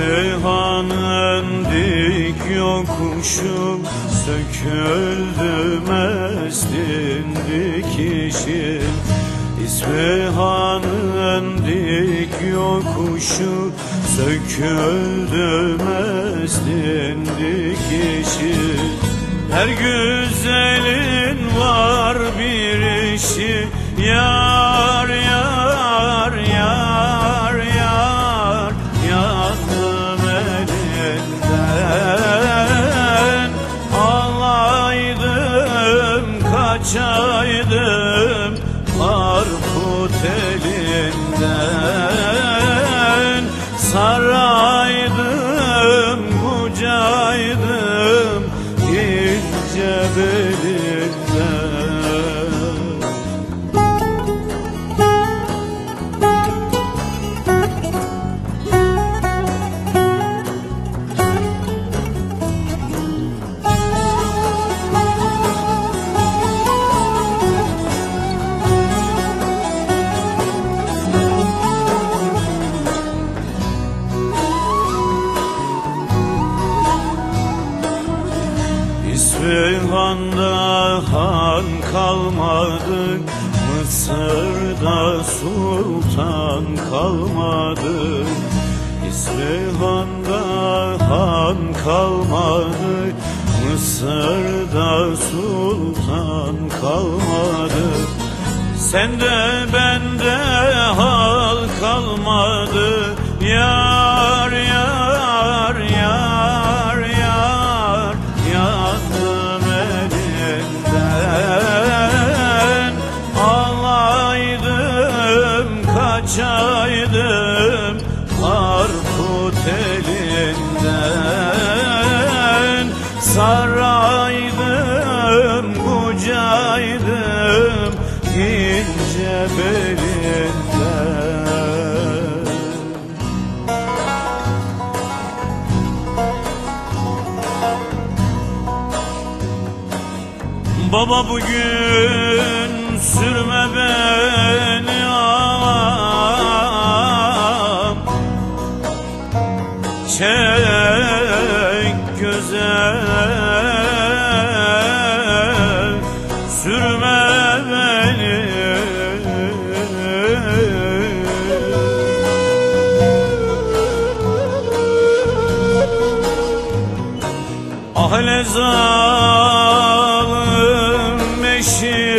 İsfihan'ın dik yokuşu Söküldü mestin dikişi İsfihan'ın dik yokuşu Söküldü mestin dikişi Her güzelin var bir işi Yar kaçaydım Harput elinden. Saraydım bucaydım ince belinden İsfihan'da han kalmadı Mısır'da sultan kalmadı. İsfihan'da han kalmadı Mısır'da sultan kalmadı. Sende bende hal kalmadı Yar kaçaydım Harput elinden. Saraydım bucaydım ince belinden. Baba bugün Çek güzel sürme beni. Ahle zalim eşi